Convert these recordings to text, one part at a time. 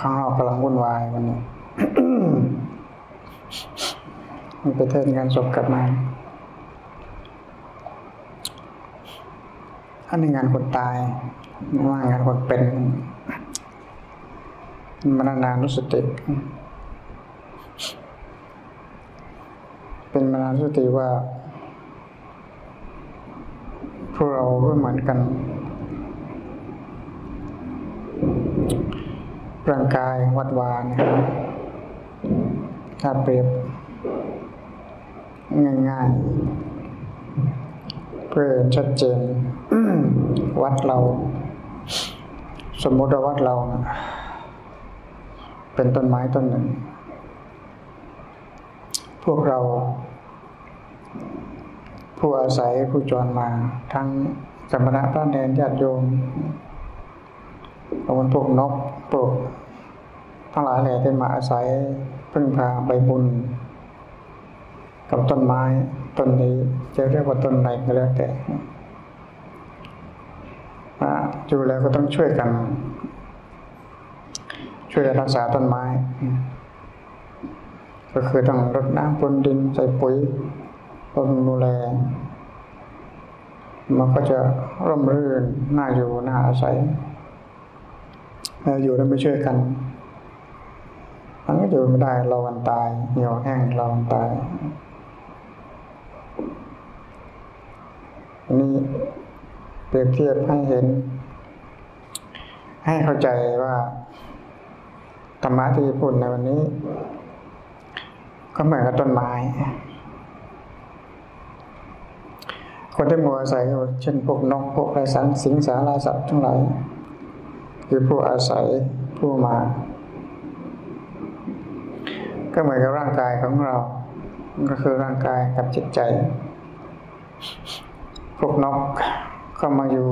ข้างนอกกำลังวุ่นวายวันนี้มันไปเทินงานศพกลับมาอันนี้งานคนตายว่างานคนเป็นมรณานุสติ เป็นมรณานุสติว่าพวกเราก็เหมือนกัน ร่างกายวัดวานะถ้าเปรียบ ง่ายๆเพื่อชัดเจนวัดเรา สมมติว่าวัดเรานะเป็นต้นไม้ต้นหนึ่ง พวกเรา ผู้อาศัยผู้จรมา ทั้งสมณะพระเนรญาติโยมเอาพวกนกพวก ทั้งหลายแหล่ที่มาอาศัยพึ่งพาใบบุญ กับต้นไม้ต้นนี้จะเรียกว่าต้นไหนก็แล้วแต่อยู่แล้วก็ต้องช่วยกัน ช่วยรักษาต้นไม้ ก็คือต้องรดน้ำพรวนดินใส่ปุ๋ยบำดูแลมันก็จะร่มรื่นน่าอยู่น่าอาศัยอยู่แล้วไม่ช่วยกัน มันก็อยู่ไม่ได้เราวันตายเหี่ยวแห้งเราวันตายนนี้เปรียบเทียบให้เห็น ให้เข้าใจว่าธรรมะที่พูดในวันนี้ ก็เหมือนกับต้นไม้ คนที่มัวอาศัยเช่นพวกนกพวกไรสันสิงสาราสัตว์ทั้งหลายคือผู้อาศัยผู้มา ก็เหมือนกับร่างกายของเรา ก็คือร่างกายกับจิตใจพวกนกก็มาอยู่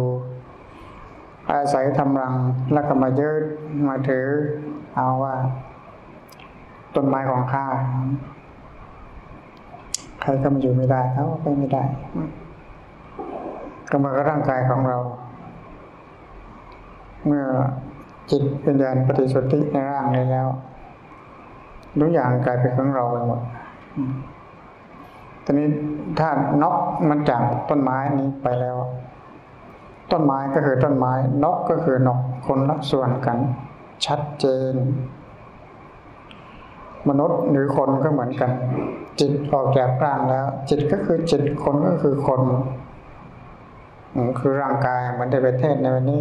อาศัยทำรังแล้วก็มายืดมาถือ เอาว่า ต้นไม้ของข้าใครก็มาอยู่ไม่ได้เขาไปไม่ได้ ก็มากับร่างกายของเรา เมื่อจิตวิญญาณปฏิสนธิในร่างนี้แล้ว ทุกอย่างกลายเป็นของเราไปหมดตอนนี้ถ้านกมันจากต้นไม้นี้ไปแล้ว ต้นไม้ก็คือต้นไม้นกก็คือนกคนละส่วนกัน ชัดเจน มนุษย์หรือคนก็เหมือนกัน จิตออกจากร่างแล้ว จิตก็คือจิตคนก็คือคนคือร่างกายเหมือนในประเทศในวันนี้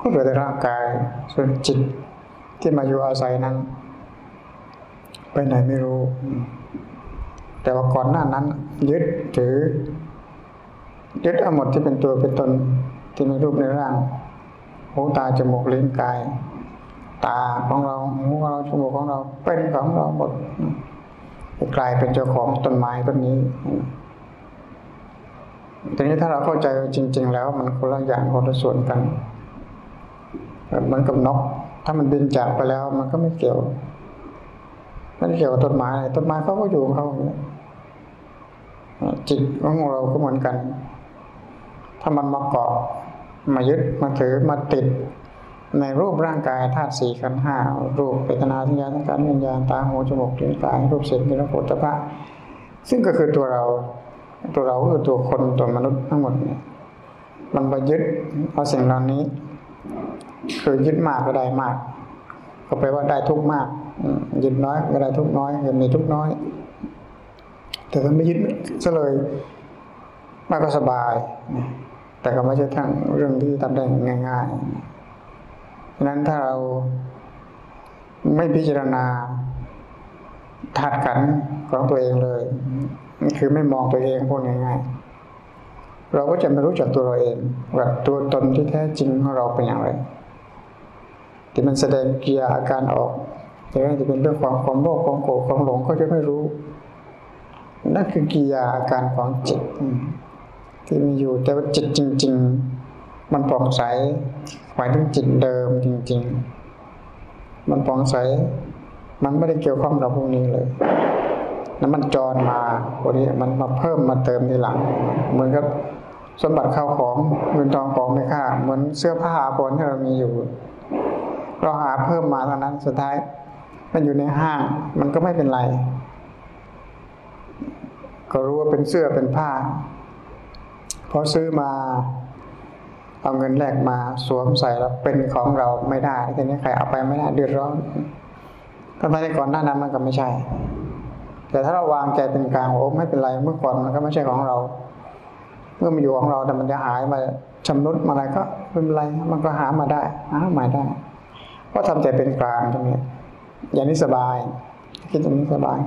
ก็เหลือแต่ร่างกายส่วนจิตที่มาอยู่อาศัยนั้น ไปไหนไม่รู้ แต่ว่าก่อนหน้านั้น ยึดถือ ยึดเอาหมดที่เป็นตัวเป็นตนที่มีรูปในร่างหูตาจมูกลิ้นกาย ตาของเราหูของเราจมูกของเราเป็นของเราหมดกลายเป็นเจ้าของต้นไม้ต้นนี้ทีนี้ถ้าเราเข้าใจจริง ๆ แล้ว มันคนละอย่างคนละส่วนกันเหมือนกับนก ถ้ามันบินจากไปแล้ว มันก็ไม่เกี่ยว ไม่เกี่ยวกับต้นไม้ต้นไม้เขาก็อยู่ของเขาจิตของเราก็เหมือนกัน ถ้ามันมาเกาะมายึดมาถือมาติด ในรูปร่างกายธาตุสี่ขันห้ารูปเวทนาสัญญาสังขารวิญญาณตาหูจมูกลิ้นกายรูปเสียงกลิ่นรสผลิตภัณฑ์ซึ่งก็คือตัวเรา ตัวเราคือตัวคนตัวมนุษย์ทั้งหมดเนี่ยมันไปยึดเอาสิ่งเหล่านี้ คือยึดมากก็ได้มาก ก็แปลว่าได้ทุกมาก ยึดน้อยก็ได้ทุกน้อยก็มีทุกน้อย แต่ถ้าไม่ยึดซะเลยมากก็สบาย แต่ก็ไม่ใช่ทั้งเรื่องที่ทำได้ง่ายๆฉะนั้นถ้าเราไม่พิจารณาถาดขันของตัวเองเลย คือไม่มองตัวเองพูดง่ายๆ เราก็จะไม่รู้จักตัวเราเองว่าตัวตนที่แท้จริงของเราเป็นอย่างไรที่มันแสดงกิริยาอาการออก แต่ว่าจะเป็นเรื่องความความโลภความโกรธความหลงก็จะไม่รู้ นั่นคือกิยาอาการของจิต ที่มีอยู่แต่ว่าจิตจริง ๆ มันปองใสหมายถึงจิตเดิมจริง ๆ มันปองใสมันไม่ได้เกี่ยวข้องกับพวกนี้เลยนั้นมันจรมาพวกนี้มันมาเพิ่มมาเติมทีหลัง เหมือนกับสมบัติข้าวของเงินทองของไม่ค่า เหมือนเสื้อผ้าอาภรณ์ที่เรามีอยู่ เราหาเพิ่มมาเท่านั้นสุดท้าย มันอยู่ในห้าง มันก็ไม่เป็นไร ก็รู้ว่าเป็นเสื้อเป็นผ้าพอซื้อมาเอาเงินแลกมาสวมใส่แล้วเป็นของเราไม่ได้ทีนี้ใครเอาไปไม่ได้เดือดร้อนก็ไม่ได้ก่อนหน้านั้นมันก็ไม่ใช่ แต่ถ้าเราวางใจเป็นกลางโอ้ไม่เป็นไรเมื่อก่อนมันก็ไม่ใช่ของเรา เมื่อมันอยู่ของเราแต่มันจะหายมาชำรุดมาอะไรก็เป็นไรมันก็หามาได้หาใหม่ได้เพราะทำใจเป็นกลางตรงนี้ อย่างนี้สบาย คิดอย่างนี้สบาย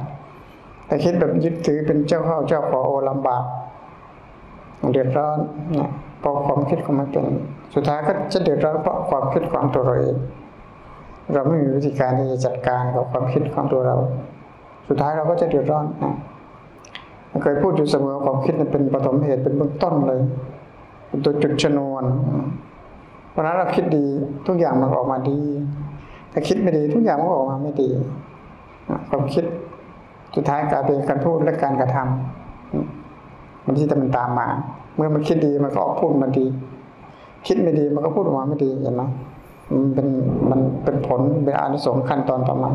แต่คิดแบบยึดถือเป็นเจ้าข้าเจ้าขอโอลำบากเดือดร้อนเนี่ยเพราะความคิดของมันเป็น สุดท้ายก็จะเดือดร้อนเพราะความคิดของตัวเราเองเราไม่มีวิธีการที่จะจัดการกับความคิดของตัวเรา สุดท้ายเราก็จะเดือดร้อนนะเคยพูดอยู่เสมอความคิดเป็นปฐมเหตุเป็นเบื้องต้นเลยเป็นตัวจุดชนวน เพราะนั้นเราคิดดีทุกอย่างมันออกมาดี ถ้าคิดไม่ดีทุกอย่างมันก็ออกมาไม่ดีความคิดสุดท้ายกลายเป็นการพูดและการกระทำมันที่จะมันตามมา เมื่อมันคิดดีมันก็ออกพูดมาดี คิดไม่ดีมันก็พูดออกมาไม่ดีเห็นไหมมันเป็นมันเป็นผลเป็นอานิสงส์ขั้นตอนต่อมา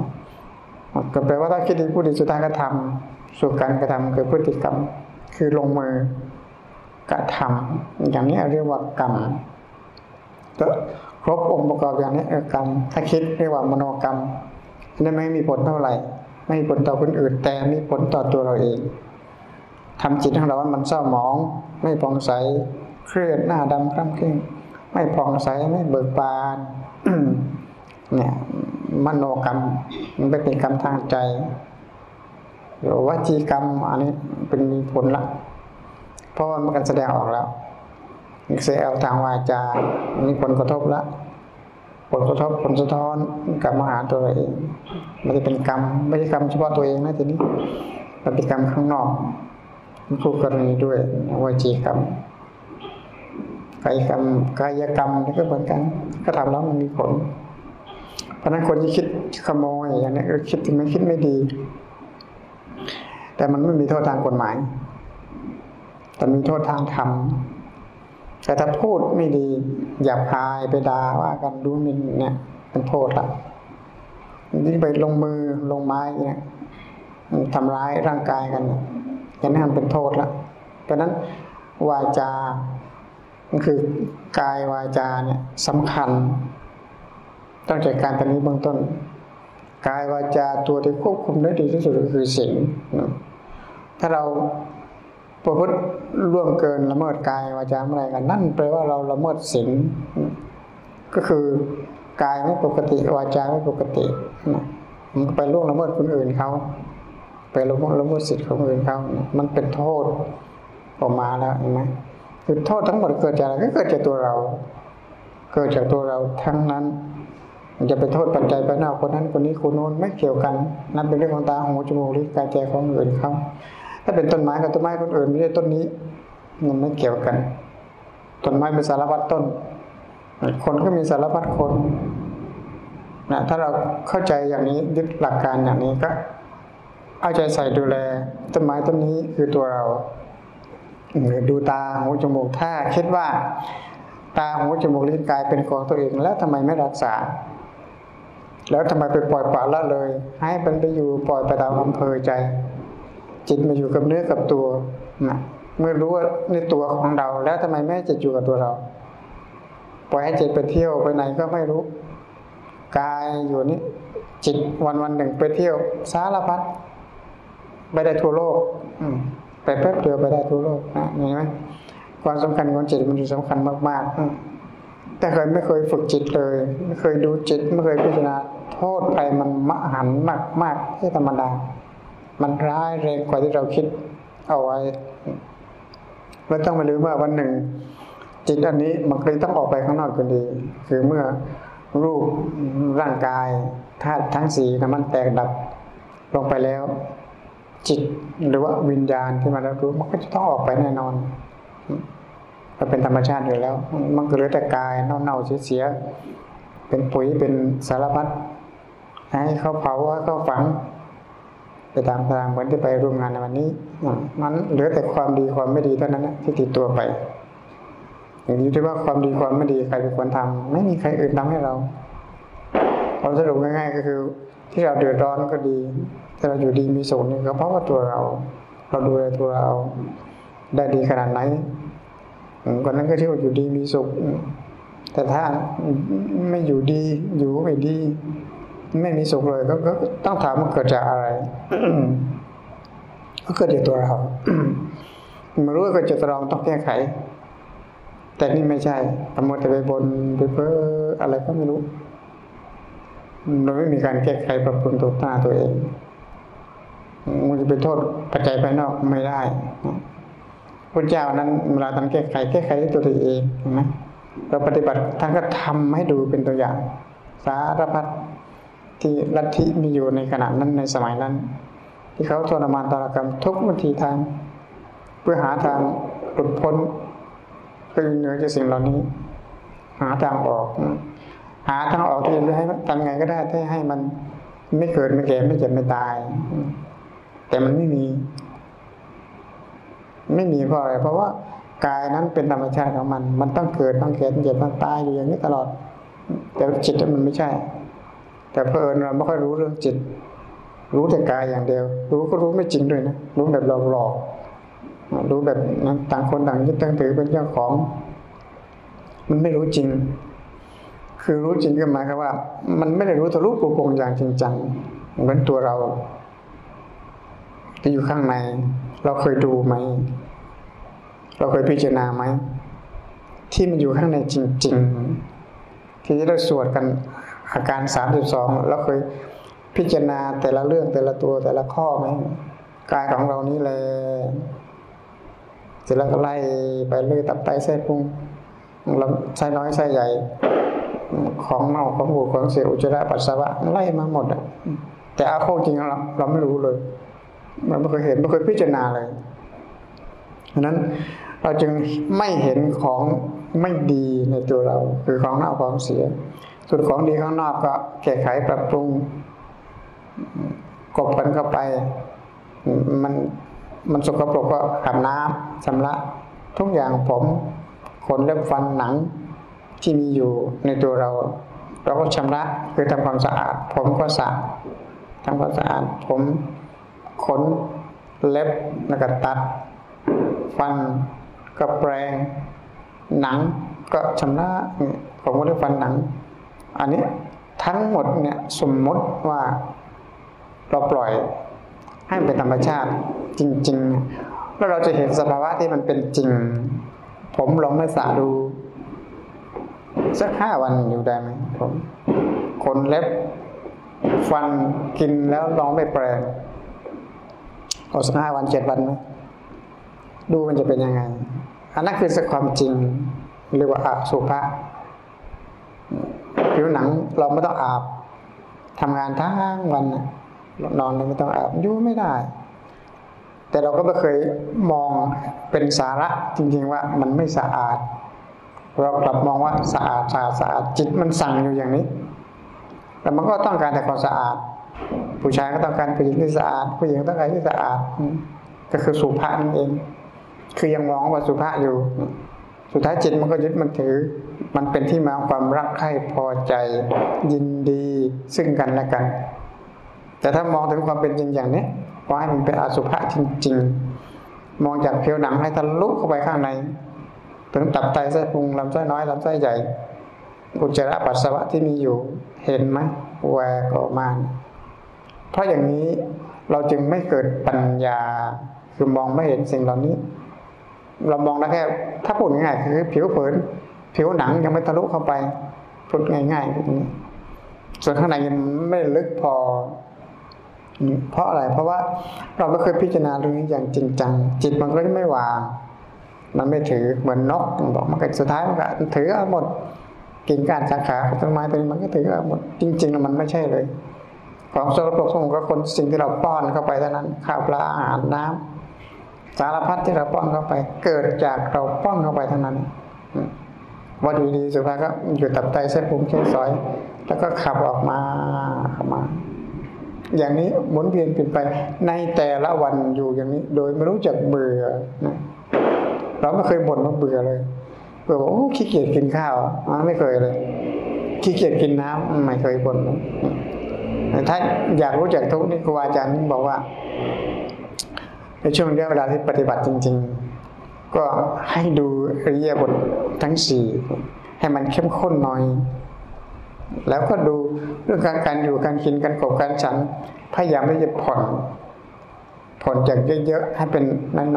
ก็แปลว่าถ้าคิดดีพูดดีสุดท้ายก็ทำสู่การกระทำคือพฤติกรรม คือลงมือกระทำอย่างนี้เรียกว่ากรรมก็ ครบองค์ประกอบอย่างนี้กรรมถ้าคิดเรียกว่ามโนกรรมนั่นไม่มีผลเท่าไหร่ ไม่มีผลต่อคนอื่น แต่มีผลต่อตัวเราเองทำจิตของเรามันเศร้าหมอง ไม่ผ่องใสเครียดหน้าดำคล้ำเคร่งไม่ผ่องใสไม่เบิกบานเนี่ยมโนกรรมมันเป็นกรรมทางใจหรือวจีกรรมอันนี้เป็นมีผลละเพราะว่ามันกันแสดงออกแล้ว เสียเอาทางวาจา มีผลกระทบละ ผลกระทบผลสะท้อนกับมหาตัวเองมันจะเป็นกรรม ไม่ใช่กรรมเฉพาะตัวเองนะทีนี้มันเป็นกรรมข้างนอกมันคู่กรณีด้วยวจีกรรมกายกรรมกายกรรมนี่ก็เหมือนกัน ก็ทำแล้วมันมีผล เพราะนั้นคนที่คิดขโมยอย่างนี้คิดถึงไม่คิดไม่ดี แต่มันไม่มีโทษทางกฎหมาย แต่มีโทษทางธรรม แต่ถ้าพูดไม่ดีหยาบคายไปด่าว่ากันดูหมินเนี่ยเป็นโทษละนี่ไปลงมือลงไม้เนี่ยทำร้ายร่างกายกันอย่างนี้มันเป็นโทษละเพราะนั้นวาจาคือกายวาจาเนี่ยสำคัญต้องจัดการตอนนี้เบื้องต้น กายวาจาตัวที่ควบคุมได้ดีที่สุดก็คือสิ่งถ้าเรา ประพฤติล่วงเกินละเมิดกายวาจาอะไรกัน นั่นแปลว่าเราละเมิดศีลก็คือกายไม่ปกติวาจาไม่ปกติมันไปล่วงละเมิดคนอื่นเขาไปละเมิดละเมิดสิทธิ์ของคนอื่นเขา มันเป็นโทษออกมาแล้วเห็นไหมคือโทษทั้งหมดเกิดจากอะไรก็เกิดจากตัวเรา เกิดจากตัวเราทั้งนั้น มันจะไปโทษปัจจัยไปหน้าคนนั้นคนนี้คนโน้นไม่เกี่ยวกัน นั่นเป็นเรื่องของตาหูจมูกลิ้นกายใจของอื่นเขา ถ้าเป็นต้นไม้กับต้นไม้คนอื่นไม่ใช่ต้นนี้มันไม่เกี่ยวกัน ต้นไม้เป็นสารพัดต้น คนก็มีสารพัดคนนะถ้าเราเข้าใจอย่างนี้ยึดหลักการอย่างนี้ก็เอาใจใส่ดูแลต้นไม้ต้นนี้คือตัวเราดูตาหูจมูกถ้าคิดว่า ตาหูจมูกลิ้นกายเป็นของตัวเองแล้วทำไมไม่รักษา แล้วทำไมไปปล่อยปละละเลย ให้มันไปอยู่ปล่อยไปตามอำเภอใจ จิตมาอยู่กับเนื้อกับตัวนะเมื่อรู้ว่าในตัวของเรา แล้วทำไมไม่จิตอยู่กับตัวเรา ปล่อยให้จิตไปเที่ยวไปไหนก็ไม่รู้กายอยู่นี่จิตวันวันหนึ่งไปเที่ยวสารพัดไปได้ทั่วโลก อืมไปแป๊บเดียวไปได้ทั่วโลกนะเห็นไหมความสำคัญของจิตมันสำคัญมากๆแต่เคยไม่เคยฝึกจิตเลย ไม่เคยดูจิต ไม่เคยพิจารณาโทษภัยมันมหันมากมากที่ธรรมดา มันร้ายแรงกว่าที่เราคิดเอาไว้ไม่ต้องมาลืมว่าวันหนึ่ง จิตอันนี้มันเลยต้องออกไปข้างนอกกันดี คือเมื่อรูปร่างกายธาตุทั้งสี่นะมันแตกดับลงไปแล้ว จิตหรือว่าวิญญาณที่มารับรู้มันก็จะต้องออกไปแน่นอนมันเป็นธรรมชาติอยู่แล้ว มันก็เหลือแต่กายเน่าๆเสียๆเป็นปุ๋ยเป็นสารพัดให้เขาเผาให้เขาฝัง ไปตามทางเหมือนที่ไปร่วมงานในวันนี้มันเหลือแต่ความดีความไม่ดีเท่านั้นที่ติดตัวไป อย่างนี้ที่ว่าความดีความไม่ดีใครเป็นคนทำไม่มีใครอื่นทำให้เราความสรุปง่ายๆก็คือ ที่เราเดือดร้อนก็ดีที่เราอยู่ดีมีสุขนี่ก็เพราะว่าตัวเรา เราดูแลตัวเราได้ดีขนาดไหนคนนั้นก็ที่ว่าอยู่ดีมีสุข แต่ถ้าไม่อยู่ดีอยู่ไม่ดี ไม่มีสุขเลย ก็ต้องถามว่าเกิดจากอะไรก็เกิดจากตัวเรามารู้ว่าเกิดจากตัวเราต้องแก้ไข แต่นี่ไม่ใช่สมมติแต่ไปบนไปเพ้ออะไรก็ไม่รู้โดยไม่มีการแก้ไขปรับปรุงตัวหน้าตัวเองมันจะไปโทษปัจจัยภายนอกไม่ได้พระเจ้านั้นเวลาท่านแก้ไขแก้ไขด้วยตัวเองเห็นไหมเราปฏิบัติท่านก็ทำให้ดูเป็นตัวอย่าง สารพัด ที่ลัทธิมีอยู่ในขณะนั้นในสมัยนั้น ที่เขาทรมานตารกรรมทุกวิธีทาง เพื่อหาทางหลุดพ้นเพื่อเหนือจากสิ่งเหล่านี้ หาทางออก หาทางออกที่จะให้ทำไงก็ได้ที่ให้มันไม่เกิดไม่แก่ไม่เจ็บไม่ตาย แต่มันไม่มี ไม่มีเพราะอะไร เพราะว่ากายนั้นเป็นธรรมชาติของมัน มันต้องเกิดต้องแก่ต้องเจ็บต้องตายอยู่อย่างนี้ตลอด แต่จิตมันไม่ใช่ แต่เพอิญเราไม่ค่อยรู้เรื่องจิต รู้แต่กายอย่างเดียว รู้ก็รู้ไม่จริงด้วยนะ รู้แบบหลอกๆรู้แบบนั้นต่างคนต่างยึดตั้งถือเป็นเจ้าของ มันไม่รู้จริง คือรู้จริงก็หมายความว่า มันไม่ได้รู้ทะลุปูโปงอย่างจริงจังเหมือนตัวเราที่อยู่ข้างใน เราเคยดูไหม เราเคยพิจารณาไหมที่มันอยู่ข้างในจริง ๆ ที่เราสวดกัน อาการสามสิบสองเราเคยพิจารณาแต่ละเรื่องแต่ละตัวแต่ละข้อไหมกายของเรานี้เลยเสร็จแล้วก็ไล่ไปเรื่อยตับไตเส้นพุงลำไส้น้อยไส้ใหญ่ ของเน่าของบูดของเสียอุจจาระปัสสาวะไล่มาหมดอะแต่เอาเข้าจริงเราเราไม่รู้เลยมันไม่เคยเห็นไม่เคยพิจารณาเลยฉะนั้นเราจึงไม่เห็นของไม่ดีในตัวเรา คือของเน่าของเสีย ส่วนของดีข้างนอกก็แก้ไขปรับปรุงกบกันเข้าไป มันมันสกปรกก็อาบน้ำชำระ ทุกอย่างผมขนเล็บฟันหนังที่มีอยู่ในตัวเรา เราก็ชำระคือทำความสะอาด ผมก็สะทำความสะอาด ผมขนเล็บแล้วก็ตัด ฟันก็แปรงหนังก็ชำระผมก็ได้ฟันหนัง อันนี้ทั้งหมดเนี่ยสมมติว่าเราปล่อยให้มันเป็นธรรมชาติจริง ๆ แล้วเราจะเห็นสภาวะที่มันเป็นจริง ผมลองไม่สาดู สักห้าวันอยู่ได้ไหมผมขนเล็บ ฟันกินแล้วลองไม่แปลงเอาสักห้าวันเจ็ดวันไหมดูมันจะเป็นยังไง อันนั้นคือสักความจริง เรียกว่าอสุภะ ผิวหนังเราไม่ต้องอาบทำงานทั้งวันนอนเลยไม่ต้องอาบยู่ไม่ได้ แต่เราก็ไม่เคยมองเป็นสาระจริงๆว่ามันไม่สะอาด เรากลับมองว่าสะอาดสะอาดสะอาดจิตมันสั่งอยู่อย่างนี้แต่มันก็ต้องการแต่ความสะอาด ผู้ชายก็ต้องการผู้หญิงที่สะอาด ผู้หญิงต้องการที่สะอาด ก็คือสุภาพนั่นเอง คือยังมองว่าสุภาพอยู่ สุดท้ายจิตมันก็ยึดมันถือ มันเป็นที่มาความรักใคร่พอใจ ยินดีซึ่งกันและกัน แต่ถ้ามองถึงความเป็นจริงอย่างนี้ว่าให้มันเป็นอสุภะจริง ๆ มองจากผิวหนังให้ทะลุเข้าไปข้างใน ถึงตับไตไส้พุงลำไส้น้อยลำไส้ใหญ่ อุจจาระปัสสาวะที่มีอยู่เห็นไหมแวกออกมาเพราะอย่างนี้เราจึงไม่เกิดปัญญาคือมองไม่เห็นสิ่งเหล่านี้ เรามองได้แค่ถ้าพูดง่ายๆคือผิวเผิน ผิวหนังยังไม่ทะลุเข้าไปพูดง่ายๆส่วนข้างในยังไม่ลึกพอ เพราะอะไร เพราะว่าเราไม่เคยพิจารณาเรื่องนี้อย่างจริงจัง จิตมันก็ไม่วาง มันไม่ถือเหมือนนกบอกมันก็สุดท้ายมันก็ถือเอาหมดกิ่งก้านสาขาต้นไม้ตัวนี้มันก็ถือเอาหมด จริงๆแล้วมันไม่ใช่เลย ของสกปรกสมก็คนสิ่งที่เราป้อนเข้าไปเท่านั้นข้าวปลาอาหารน้ำ สารพัดที่เราป้อนเข้าไป เกิดจากเราป้อนเข้าไปเท่านั้นว่าอยู่ดีสุดท้าก็อยู่ตับไตเส้นพุงเส้นซอย แล้วก็ขับออกมาขับมา อย่างนี้หมุนเวียนเปลี่ยนไปในแต่ละวันอยู่อย่างนี้ โดยไม่รู้จักเบื่อนะเราไม่เคยบ่นว่าเบื่อเลยเบื่อบอกโอ้ขี้เกียจกินข้าวไม่เคยเลยขี้เกียจกินน้ำไม่เคยบ่นถ้าอยากรู้จักทุกนี่ครูอาจารย์บอกว่า ในช่วงระยะเวลาที่ปฏิบัติจริง ๆ ก็ให้ดูอริยบททั้งสี่ให้มันเข้มข้นหน่อย แล้วก็ดูเรื่องการการอยู่การกินการกบการฉันพยายามที่จะผ่อน ผ่อนจากเยอะๆให้เป็น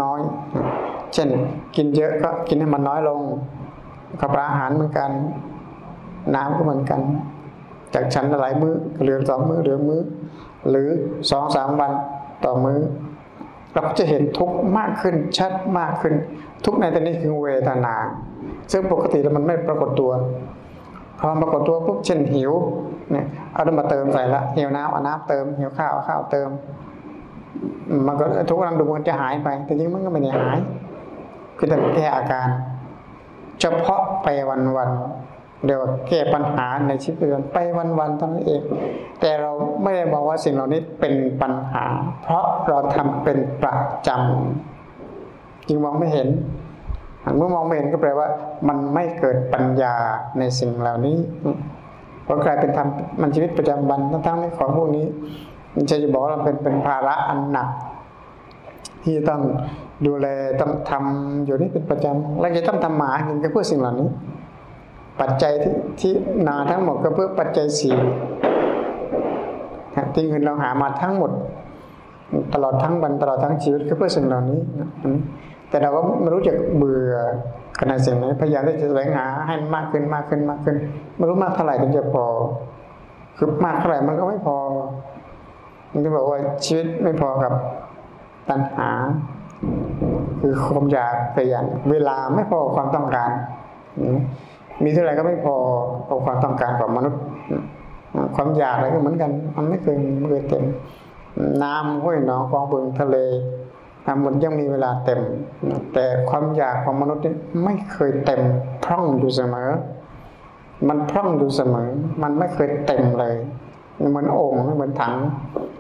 น้อยๆเช่น กินเยอะก็กินให้มันน้อยลง กับอาหารเหมือนกัน น้ำก็เหมือนกัน จากฉันหลายมือ้อเหลือสองมือ้อเหลือมือ้อ หรือสองสามวันต่อมือ้อ เราก็จะเห็นทุกข์มากขึ้นชัดมากขึ้น ทุกข์ในตอนนี้คือเวทนา ซึ่งปกติแล้วมันไม่ปรากฏตัวพอปรากฏตัวปุ๊บเช่นหิวเนี่ยเอาน้ำมาเติมใส่ละหิวน้ำเอาน้ำเติมหิวข้าวเอาข้าวเติม มันก็ทุกกำลังดูมันจะหายไป แต่จริงมันก็ไม่ได้หายคือแต่แก้อาการ เฉพาะไปวันวันเรียวแก้ปัญหาในชีวิตประจำไปวันวันเท่านั้นเอง แต่เรา ไม่ได้บอกว่าสิ่งเหล่านี้เป็นปัญหา เพราะเราทำเป็นประจำจึงมองไม่เห็นเมื่อมองไม่เห็นก็แปลว่า มันไม่เกิดปัญญาในสิ่งเหล่านี้เพราะกลายเป็นทำมันชีวิตประจำวันทั้งๆในของพวกนี้ มันจะบอกว่าเราเป็นเป็นภาระอันหนัก ที่ต้องดูแลต้องทำอยู่นี่เป็นประจำและจะต้องทำหมากินก็เพื่อสิ่งเหล่านี้ ปัจจัยที่ที่นาทั้งหมดก็เพื่อปัจจัยสี่ ที่เงินเราหามาทั้งหมด ตลอดทั้งวันตลอดทั้งชีวิตก็เพื่อสิ่งเหล่านี้แต่เราก็ไม่รู้จักเบื่อขนาดสิ่งไหนพยายามที่จะแสวงหาให้มากขึ้นมากขึ้นมากขึ้น ไม่รู้มากเท่าไหร่ถึงจะพอ คือมากเท่าไหร่มันก็ไม่พอมันจะบอกว่าชีวิตไม่พอกับตัณหา คือความอยากแต่อย่างเวลาไม่พอความต้องการ มีเท่าไหร่ก็ไม่พอกับความต้องการของมนุษย์ ความอยากอะไรก็เหมือนกัน มันไม่เคยไม่เคยเต็ม น้ำห้วยหนองกองบึงทะเลน้ำมันยังมีเวลาเต็ม แต่ความอยากของมนุษย์นี่ไม่เคยเต็มพร่องอยู่เสมอ มันพร่องอยู่เสมอ มันไม่เคยเต็มเลย เหมือนโอ่งเหมือนถัง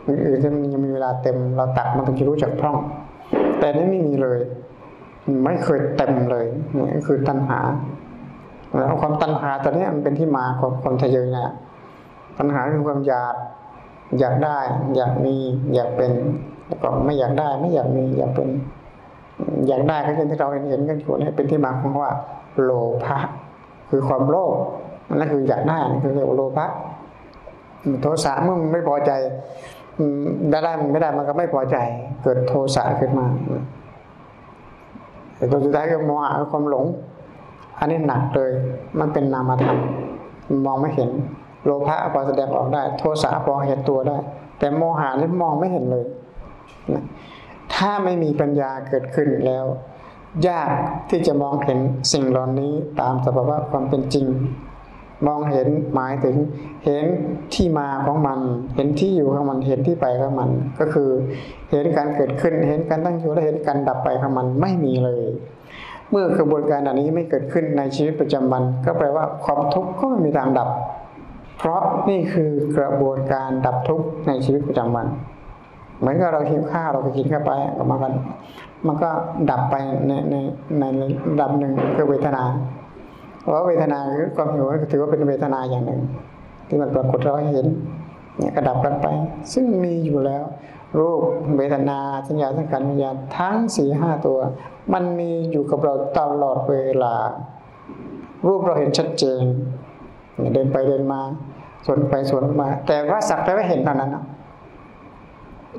อื่นๆที่มันยังมีเวลาเต็ม เราตักมันถึงจะรู้จักพร่อง แต่นี่ไม่มีเลย ไม่เคยเต็มเลยนี่คือตัณหาแล้วความตัณหาตอนนี้มันเป็นที่มาของความทะเยอเนี่ย ตัณหาคือความอยาก อยากได้ อยากมีอยากเป็นแล้วก็ไม่อยากได้ไม่อยากมีอยากเป็น อยากได้ก็อย่างที่เราเห็นกันอยู่นี่เป็นที่มาของว่า โลภะคือความโลภนั่นคืออยากได้นั่นคือเรียกว่าโลภะโทสะเมื่อมันไม่พอใจได้ได้มันไม่ได้มันก็ไม่พอใจ เกิดโทสะขึ้นมาแต่ตัวสุดท้ายก็โมหะความหลง อันนี้หนักเลย มันเป็นนามธรรมมองไม่เห็น โลภะพอแสดงออกได้ โทสะพอเห็นตัวได้ แต่โมหะนี่มองไม่เห็นเลยถ้าไม่มีปัญญาเกิดขึ้นแล้ว ยากที่จะมองเห็นสิ่งเหล่านี้ตามสภาวะความเป็นจริง มองเห็นหมายถึงเห็นที่มาของมัน เห็นที่อยู่ของมันเห็นที่ไปของมัน ก็คือเห็นการเกิดขึ้น เห็นการตั้งอยู่และเห็นการดับไปของมันไม่มีเลย เมื่อกระบวนการอันนี้ไม่เกิดขึ้นในชีวิตประจำวัน ก็แปลว่าความทุกข์ก็ไม่มีทางดับ เพราะนี่คือกระบวนการดับทุกข์ในชีวิตประจำวัน เหมือนกับเราหิวข้าวเราก็กินเข้าไปออกมากันมันก็ดับไปในในในระดับหนึ่งคือเวทนาเพราะเวทนาคือความหิวถือว่าเป็นเวทนาอย่างหนึ่ง ที่มันปรากฏเราเห็นเนี่ยกระดับกันไป ซึ่งมีอยู่แล้ว รูปเวทนาสัญญาสังขารวิญญาณทั้งสี่ห้าตัว มันมีอยู่กับเราตลอดเวลา รูปเราเห็นชัดเจน เดินไปเดินมาสวนไปสวนมา แต่ว่าสักแต่ว่าเห็นเท่านั้น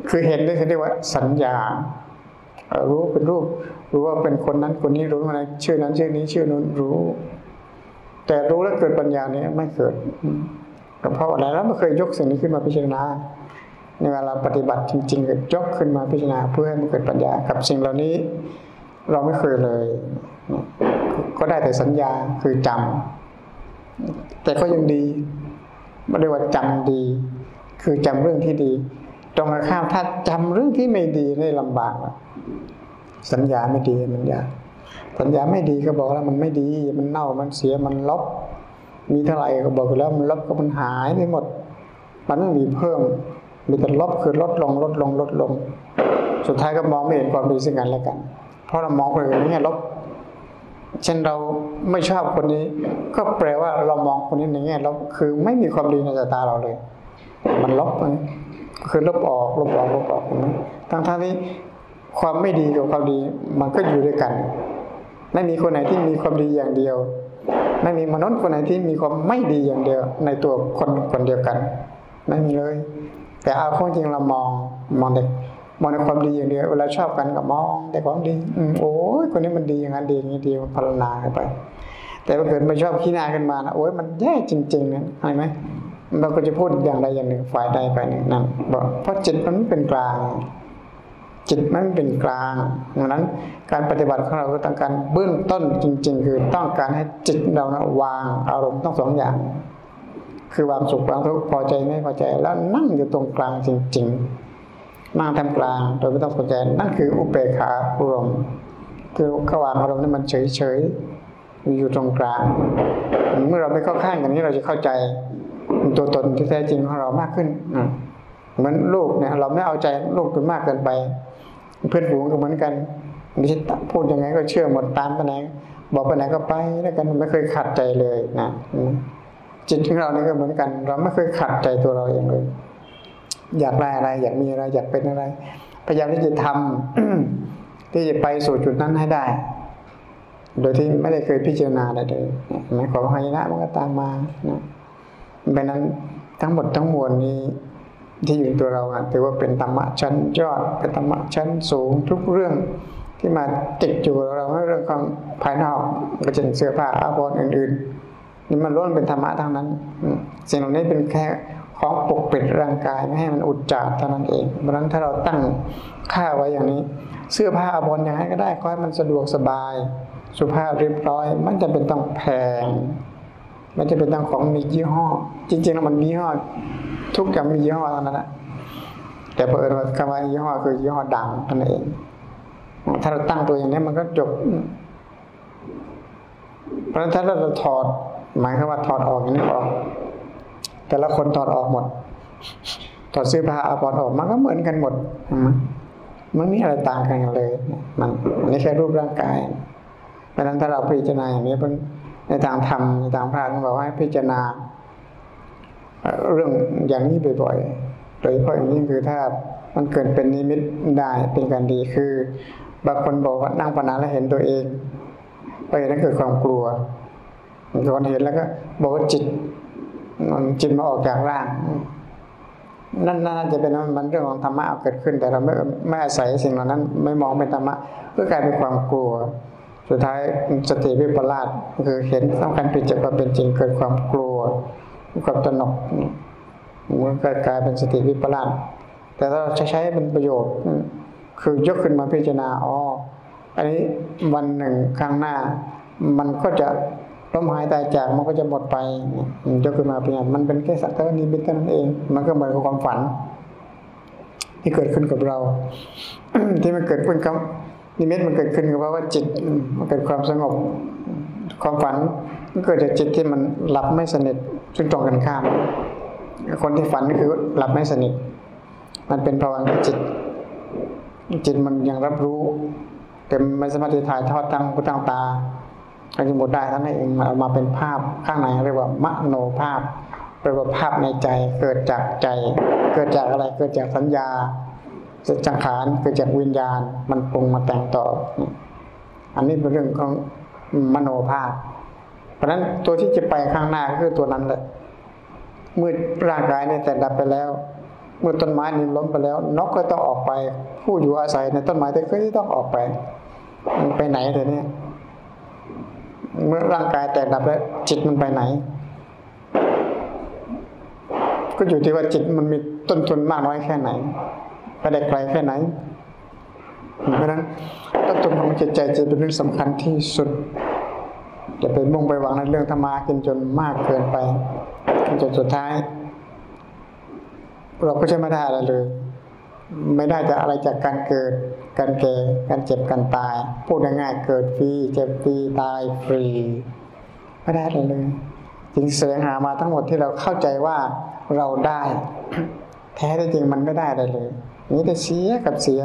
คือเห็นได้เรียกว่าสัญญา รู้เป็นรูป รู้ว่าเป็นคนนั้นคนนี้รู้อะไรชื่อนั้นชื่อนี้ชื่อนู้นรู้ แต่รู้แล้วเกิดปัญญาเนี่ยไม่เกิดก็เพราะอะไรแล้วไม่เคยยกสิ่งนี้ขึ้นมาพิจารณาในเวลาปฏิบัติจริงๆก็ยกขึ้นมาพิจารณาเพื่อให้มันเกิดปัญญากับสิ่งเหล่านี้ เราไม่เคยเลย ก็ได้แต่สัญญาคือจำ แต่ก็ยังดีไม่ได้ว่าจำดี คือจำเรื่องที่ดี ตรงกันข้ามถ้าจำเรื่องที่ไม่ดีได้ลำบากสัญญาไม่ดีมันยากสัญญาไม่ดีก็บอกแล้วมันไม่ดี มันเน่ามันเสียมันลบ มีเท่าไหร่ก็บอกแล้วมันลบก็มันหายไปหมด มันไม่มีเพิ่ม มีแต่ลบคือลดลงลดลงลดลง สุดท้ายก็มองไม่เห็นความดีซึ่งกันและกัน เพราะเรามองไปในแง่ลบ เช่นเราไม่ชอบคนนี้ ก็แปลว่าเรามองคนนี้ในแง่ลบคือไม่มีความดีในสายตาเราเลย มันลบเลยคือลบออกลบออกลบออกนะทั้งทั้งที่ความไม่ดีกับความดีมันก็อยู่ด้วยกัน ไม่มีคนไหนที่มีความดีอย่างเดียว ไม่มีมนุษย์คนไหนที่มีความไม่ดีอย่างเดียว ในตัวคนคนเดียวกัน ไม่มีเลย แต่เอาข้อจริงเรามองมองเด็ก มองในความดีอย่างเดียวเวลาชอบกันก็มองแต่ความดีอืโอ้ยคนนี้มันดีอย่างนั้นดีอย่างนี้ดีมันพารนาไป แต่พอเกิดไม่ชอบขี้หน้ากันมานะโอ้ยมันแย่จริงๆนะเห็นไหมเราก็จะพูดอย่างใดอย่างหนึ่งฝ่ายใดฝ่ายหนึ่งนั่นบอกเพราะจิตมันไม่เป็นกลาง จิตมันเป็นกลางดังนั้นการปฏิบัติของเราก็ต้องการเบื้องต้นจริง ๆ คือต้องการให้จิตเรานะวางอารมณ์ต้องสองอย่าง คือควางสุขควางทุกข์พอใจไม่พอใจแล้วนั่งอยู่ตรงกลางจริง ๆ นั่งทำกลางโดยไม่ต้องสนใจนั่นคืออุเบกขาอารมณ์คือขวางอารมณ์นี่มันเฉยๆอยู่ตรงกลาง เมื่อเราไม่เข้าข้างกันนี้เราจะเข้าใจตัวตนที่แท้จริงของเรามากขึ้นเหมือนลูกเนี่ยเราไม่เอาใจลูกจนมากเกินไป เพื่อนฝูงก็เหมือนกันไม่ใช่พูดยังไงก็เชื่อหมดตามไปไหนบอกไปไหนก็ไปแล้วกันไม่เคยขัดใจเลยนะจิตของเรานี่ก็เหมือนกัน เราไม่เคยขัดใจตัวเราเองเลย อยากได้อะไร อยากมีอะไร อยากเป็นอะไร พยายามที่จะทำที่จะไปสู่จุดนั้นให้ได้ โดยที่ไม่ได้เคยพิจารณาอะไรเลยหมายความว่าหายนะมันก็ตามมานะดังนั้นทั้งหมดทั้งมวลนี้ที่อยู่ตัวเราถือว่าเป็นธรรมะชั้นยอด เป็นธรรมะชั้นสูงทุกเรื่องที่มาติดอยู่เราเรื่องของภายนอกก็จะเสื้อผ้าอาภรณ์อื่นๆนี่มันล้วนเป็นธรรมะทั้งนั้นสิ่งเหล่านี้เป็นแค่ ของปกปิดร่างกายไม่ให้มันอุจจารเท่านั้นเองเพราะนั้นถ้าเราตั้งค่าไว้อย่างนี้ เสื้อผ้าอาภรณ์อย่างไรก็ได้ก็ให้มันสะดวกสบาย สุภาพเรียบร้อย มันจะเป็นต้องแพงมันจะเป็นตั้งของมียี่ห้อ จริงๆแล้วมันมียี่ห้อทุกอย่างมียี่ห้อเท่านั้นแหละแต่เปิดคำว่ายี่ห้อคือยี่ห้อดังนั่นเอง ถ้าเราตั้งตัวอย่างนี้มันก็จบ เพราะฉะนั้นถ้าเราถอด หมายความว่าถอดออกอย่างนี้ออก แต่ละคนถอดออกหมดถอดเสื้อผ้าอาภรณ์ออกมันก็เหมือนกันหมดมันไม่มีอะไรต่างกันเลย มันนี่แค่รูปร่างกายเพราะฉะนั้นถ้าเราพิจารณาอย่างนี้เนในทางธรรมในทางพระท่านบอกให้พิจารณา เรื่องอย่างนี้บ่อยๆโดยเฉพาะอย่างนี้คือถ้ามันเกิดเป็นนิมิตได้เป็นการดีคือบางคนบอกว่านั่งปนาแล้วเห็นตัวเองไปนั้นเกิดความกลัวบางคนเห็นแล้วก็บอกว่าจิต มันจิตมาออกจากร่าง นั่นน่าจะเป็นมันเรื่องของธรรมะเกิดขึ้น แต่เราไม่ไม่อาศัยสิ่งเหล่านั้น ไม่มองเป็นธรรมะก็กลายเป็นความกลัว สุดท้ายสติวิปลาสคือเห็นสำคัญเป็นจความเป็นจริงเกิดความกลัวความตนกมันก็กลายเป็นสติวิปลาสแต่ถ้าเราใช้เป็นประโยชน์ คือยกขึ้นมาพิจารณาอ๋ออันนี้วันหนึ่งข้างหน้า มันก็จะ ลมหายตายจากมันก็จะหมดไปยกขึ้นมาเป็นมันเป็นแค่สักแต่ว่านิมิตนั่นเอง มันก็เหมือนกับความฝัน ที่เกิดขึ้นกับเรา ที่มันเกิดขึ้นกับนิมิตมันเกิดขึ้นก็เพราะว่าจิตมันเกิดความสงบ ความฝันมันเกิดจากจิตที่มันหลับไม่สนิทซึ่งตรงกันข้าม คนที่ฝันก็คือหลับไม่สนิท มันเป็นภาวะจิต จิตมันยังรับรู้ แต่ไม่สามารถที่ถ่ายทอดทางหูทางตา อาจจะหมดได้ทั้งนั้นเองมันออกมาเป็นภาพข้างในเรียกว่ามโนภาพเรียกว่าภาพในใจเกิดจากใจ เกิดจากอะไรเกิดจากสัญญาสังขารเกิดจากวิญญาณ มันปรุงมาแต่งต่อ อันนี้เป็นเรื่องของมโนภาพ เพราะฉะนั้นตัวที่จะไปข้างหน้าก็คือตัวนั้นแหละเมื่อร่างกายเนี่ยแต่ดับไปแล้ว เมื่อต้นไม้นี่ล้มไปแล้ว นกก็ต้องออกไป ผู้อยู่อาศัยในต้นไม้แต่ก็ต้องออกไป ไปไหนเดี๋ยวนี้ เมื่อร่างกายแตกดับแล้วจิตมันไปไหน ก็อยู่ที่ว่าจิตมันมีต้นทุนมากน้อยแค่ไหนไปได้ไกลแค่ไหน เพราะนั้นต้นทุนของจิตใจจะเป็นเรื่องสำคัญที่สุดอย่าไปมุ่งไปหวังในเรื่องธรรมะกินจนมากเกินไปจนสุดท้าย เราก็จะไม่ได้อะไรเลย ไม่ได้จะอะไรจากการเกิด การแก่การเจ็บการตาย พูดง่ายๆเกิดฟรีเจ็บฟรีตายฟรีไม่ได้เลยเลยจึงแสวงหามาทั้งหมดที่เราเข้าใจว่าเราได้ แท้จริงมันไม่ได้อะไรเลยมีแต่เสียกับเสีย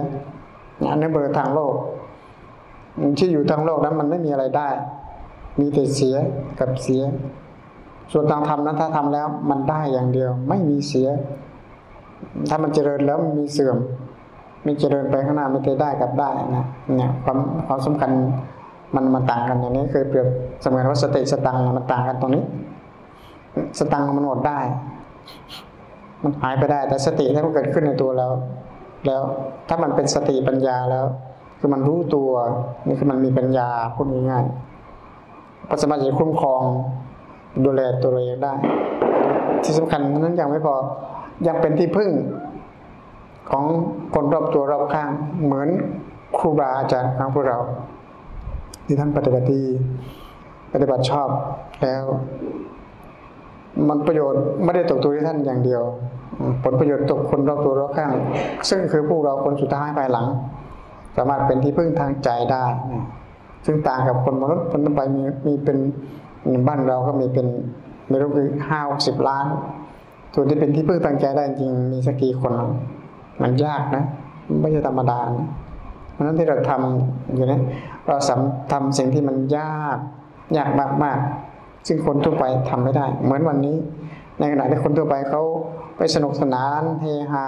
อันนี้เบอร์ทางโลกที่อยู่ทางโลกนั้นมันไม่มีอะไรได้ มีแต่เสียกับเสีย ส่วนทางธรรมนั้นถ้าทำแล้วมันได้อย่างเดียว ไม่มีเสีย ถ้ามันเจริญแล้วมันมีเสื่อม มีเจริญไปข้างหน้าไม่ได้ได้กับได้นะเนี่ยความความสำคัญมันมันต่างกันอย่างนี้เคยเปรียบเสมือนว่าสติสตังมันต่างกันตรงนี้ สตังมันหมดได้ มันหายไปได้ แต่สติถ้ามันเกิดขึ้นในตัวแล้ว แล้วถ้ามันเป็นสติปัญญาแล้ว คือมันรู้ตัวนี่คือมันมีปัญญาพูดง่ายๆปัสมาจะคุ้มครองดูแลตัวเองได้ ที่สำคัญนั้นยังไม่พอยังเป็นที่พึ่ง ของคนรอบตัวรอบข้าง เหมือนครูบาอาจารย์ของพวกเรา ที่ท่านปฏิบัติดีปฏิบัติชอบแล้ว มันประโยชน์ไม่ได้ตกตัวที่ท่านอย่างเดียว ผลประโยชน์ตกคนรอบตัวรอบข้าง ซึ่งคือพวกเราคนสุดท้ายภายหลัง สามารถเป็นที่พึ่งทางใจได้ ซึ่งต่างกับคนมนุษย์คนทั่วไปมีมีเป็นบ้านเราก็มีเป็นไม่รู้คือห้าสิบล้านส่วนที่เป็นที่พึ่งทางใจได้จริงมีสักกี่คน มันยากนะไม่ใช่ธรรมดานะเพราะนั้นที่เราทำอยู่นี้เราสำทำสิ่งที่มันยากยากมากๆ ซึ่งคนทั่วไปทำไม่ได้ เหมือนวันนี้ ในขณะที่คนทั่วไปเขาไปสนุกสนานเฮฮา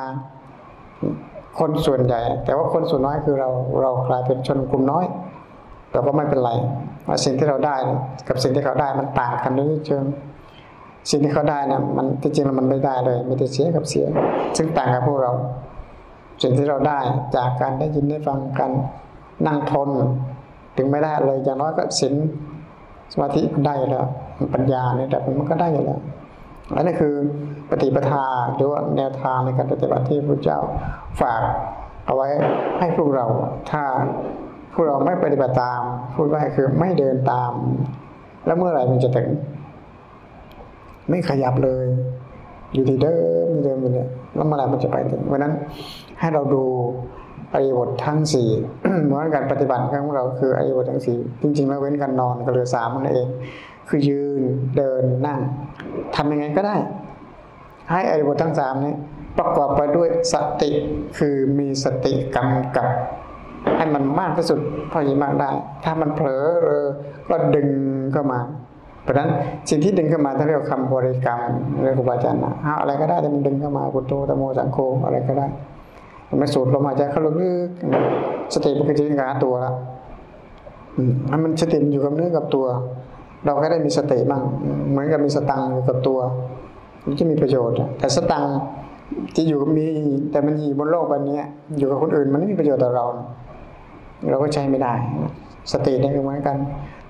คนส่วนใหญ่ แต่ว่าคนส่วนน้อยคือเราเรากลายเป็นชนกลุ่มน้อยเราก็ไม่เป็นไรว่าสิ่งที่เราได้กับสิ่งที่เขาได้มันต่างกันด้วยเชิงสิ่งที่เขาได้นะมันที่จริงมันไม่ได้เลยมีแต่เสียกับเสีย ซึ่งต่างกับพวกเรา สิ่งที่เราได้จากการได้ยินได้ฟังกันนั่งทน ถึงไม่ได้เลยอย่างน้อยก็ศีลสมาธิได้แล้วปัญญาเนี่ยแต่มันก็ได้อยู่แล้วอันนี้คือปฏิปทาหรือว่าแนวทางในการปฏิบัติที่พระเจ้าฝากเอาไว้ให้พวกเรา ถ้าพวกเราไม่ปฏิบัติตาม พูดว่าคือไม่เดินตาม แล้วเมื่อไหร่มันจะถึง ไม่ขยับเลย อยู่ที่เดิมเดิมอยู่เนี่ยแล้วเมื่อไหร่มันจะไปถึงเพราะนั้น ให้เราดูอริยบททั้งสี่เหมือนการปฏิบัติของเราคืออริยบททั้งสี่จริง ๆ แล้วเว้นการนอนก็เหลือสามนั่นเอง คือยืนเดินนั่งทำยังไงก็ได้ ให้อริยบททั้งสามนี้ประกอบไปด้วยสติคือมีสติกำกับ ให้มันมากที่สุดพอยิ่มากได้ ถ้ามันเผลอเออก็ดึงเข้ามา เพราะฉะนั้นสิ่งที่ดึงเข้ามาท่านเรียกคำบริกรรมเรียกครูบาอาจารย์นะอะไรก็ได้ที่มันดึงเข้ามาพุทโธตโมสังโฆอะไรก็ได้ ไม่สูดลมหายใจเข้าลึกสติมันก็จะงาตัวละมันมันสติอยู่กับเนื้อกับตัว เราก็ได้มีสติบ้างเหมือนกับมีสตังอยู่กับตัวมันจะมีประโยชน์ แต่สตังที่อยู่กับมีแต่มันอยู่บนโลกใบนี้อยู่กับคนอื่น มันไม่มีประโยชน์ต่อเรา เราก็ใช้ไม่ได้ สตินี่ก็เหมือนกัน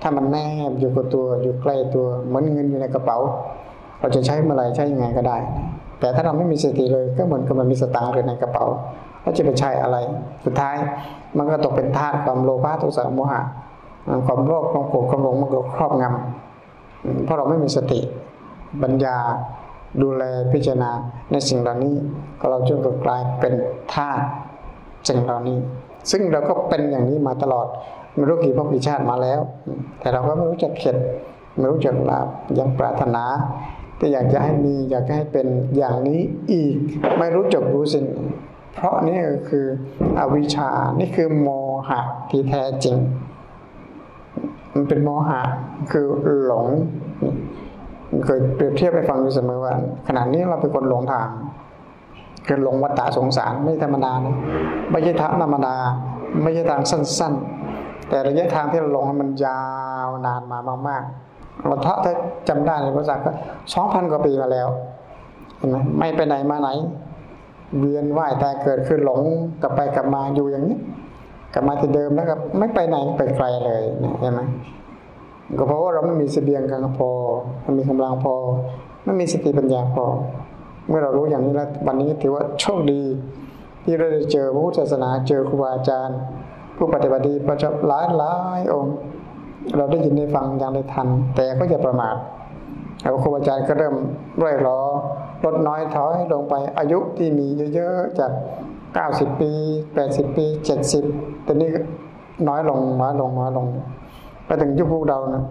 ถ้ามันแนบอยู่กับตัวอยู่ใกล้ตัวเหมือนเงินอยู่ในกระเป๋า เราจะใช้เมื่อไรใช้ยังไงก็ได้ แต่ถ้าเราไม่มีสติเลยก็เหมือนกับมันมีสตังค์อยู่ในกระเป๋า แล้วจะไปใช้อะไร สุดท้ายมันก็ตกเป็นทาสความโลภะโทสะโมหะความโลภความโกรธความหลงมันก็ครอบงำเพราะเราไม่มีสติปัญญาดูแลพิจารณาในสิ่งเหล่านี้ก็เราจึงกลายเป็นทาสสิ่งเหล่านี้ ซึ่งเราก็เป็นอย่างนี้มาตลอดไม่รู้กี่พบกี่ชาติมาแล้ว แต่เราก็ไม่รู้จักเข็ดไม่รู้จักลาบยังปรารถนาแต่อยากจะให้มีอยากให้เป็นอย่างนี้อีก ไม่รู้จักรู้สิ่ง เพราะนี่คืออวิชชา นี่คือโมหะที่แท้จริง มันเป็นโมหะคือหลงเคยเปรียบเทียบไปฟังอยู่เสมอว่าขณะนี้เราเป็นคนหลงทางคือหลงวัฏฏะสงสารไม่ธรรมดานะไม่ใช่ทางธรรมดา ไม่ใช่ทางสั้น ๆ แต่ระยะทางที่เราหลงมันยาวนานมามากๆวัฏฏะถ้าจำได้ในภาษาก็สองพันกว่าปีมาแล้วเห็นไหมไม่ไปไหนมาไหน เวียนว่ายแต่เกิดขึ้นหลงกลับไปกลับมาอยู่อย่างนี้ กลับมาที่เดิมแล้วก็ไม่ไปไหนไปไกลเลยนะเห็นไหมก็เพราะว่าเราไม่มีเสบียงกันพอไม่มีกำลังพอ ไม่มีสติปัญญาพอ เมื่อเรารู้อย่างนี้แล้ววันนี้ถือว่าโชคดี ที่เราได้เจอพระพุทธศาสนาเจอครูบาอาจารย์ ผู้ปฏิบัติดีประจับหลายหลายองค์ เราได้ยินได้ฟังอย่างได้ทัน แต่ก็อย่าประมาทแล้วครูบาอาจารย์ก็เริ่มร่อยรอ ลดน้อยถอยลงไปอายุที่มีเยอะๆจาก 90 ปี 80 ปี 70ตอนนี้น้อยลงน้อยลงน้อยลงไปถึงยุคพวกเรานะ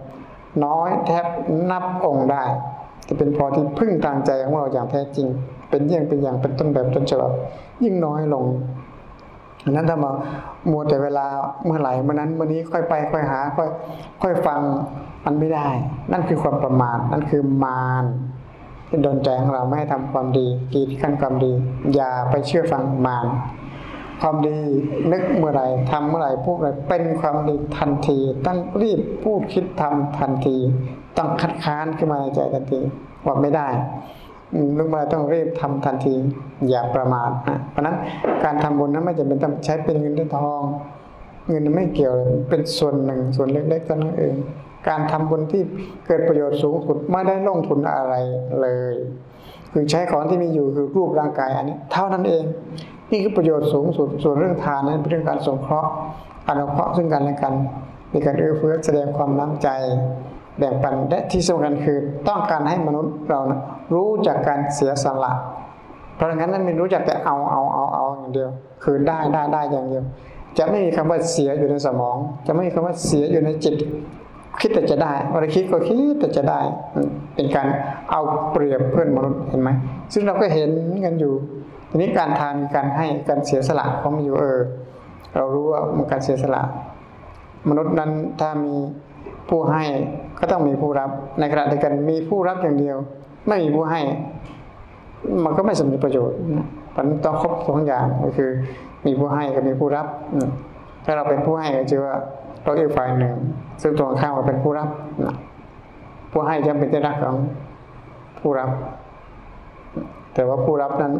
น้อยแทบนับองค์ได้จะเป็นพอที่พึ่งทางใจของเราอย่างแท้จริง เป็นเยี่ยงเป็นอย่างเป็นต้นแบบต้นฉบับยิ่งน้อยลงดังนั้นถ้ามามัวแต่เวลาเมื่อไหร่เมื่อนั้นเมื่อนี้ค่อยไปค่อยหาค่อยค่อยฟังมันไม่ได้ นั่นคือความประมาทนั่นคือมาร ที่ดนใจของเราไม่ให้ทำความดีกีดขั้นความดี อย่าไปเชื่อฟังมารความดีนึกเมื่อไหร่ทำเมื่อไหร่พูดเมื่อไหร่เป็นความดีทันที ต้องรีบพูดคิดทำทันที ต้องคัดค้านขึ้นมาในใจทันทีว่าไม่ได้นึกเมื่อต้องรีบทำทันที อย่าประมาทนะเพราะนั้นการทำบุญนั้นไม่จำเป็นต้องใช้เป็นเงินด้วยทอง เงินไม่เกี่ยวเลยเป็นส่วนหนึ่งส่วนเล็กๆเท่านั้นเอง การทำบุญที่เกิดประโยชน์สูงสุดไม่ได้ลงทุนอะไรเลย คือใช้ของที่มีอยู่คือรูปร่างกายอันนี้ เท่านั้นเอง นี่คือประโยชน์สูงสุดส่วนเรื่องทานนั้นเป็นเรื่องการสงเคราะห์อนุเคราะห์ซึ่งกันและกันมีการเอื้อเฟื้อแสดงความน้ำใจแบ่งปันและที่สำคัญคือต้องการให้มนุษย์เรานะรู้จักการเสียสละ เพราะงั้นนั้นไม่รู้จักแต่เอาเอาเอาเอาอย่างเดียว คือได้ได้ได้อย่างเดียว จะไม่มีคำว่าเสียอยู่ในสมอง จะไม่มีคำว่าเสียอยู่ในจิต คิดแต่จะได้อะไรคิดก็คิดแต่จะได้ เป็นการเอาเปรียบเพื่อนมนุษย์เห็นไหมซึ่งเราก็เห็นกันอยู่ ทีนี้การทานการให้การเสียสละเขามีอยู่เออ เรารู้ว่ามันการเสียสละ มนุษย์นั้นถ้ามีผู้ให้ก็ต้องมีผู้รับ ในขณะเดียวกันมีผู้รับอย่างเดียว ไม่มีผู้ให้ มันก็ไม่สมประโยชน์มันต้องครบสองอย่างก็คือ มีผู้ให้กับมีผู้รับถ้าเราเป็นผู้ให้ก็ชื่อว่าเราอีกฝ่ายหนึ่ง ซึ่งตรงข้ามเราเป็นผู้รับผู้ให้จะเป็นที่รักของผู้รับ แต่ว่าผู้รับนั้น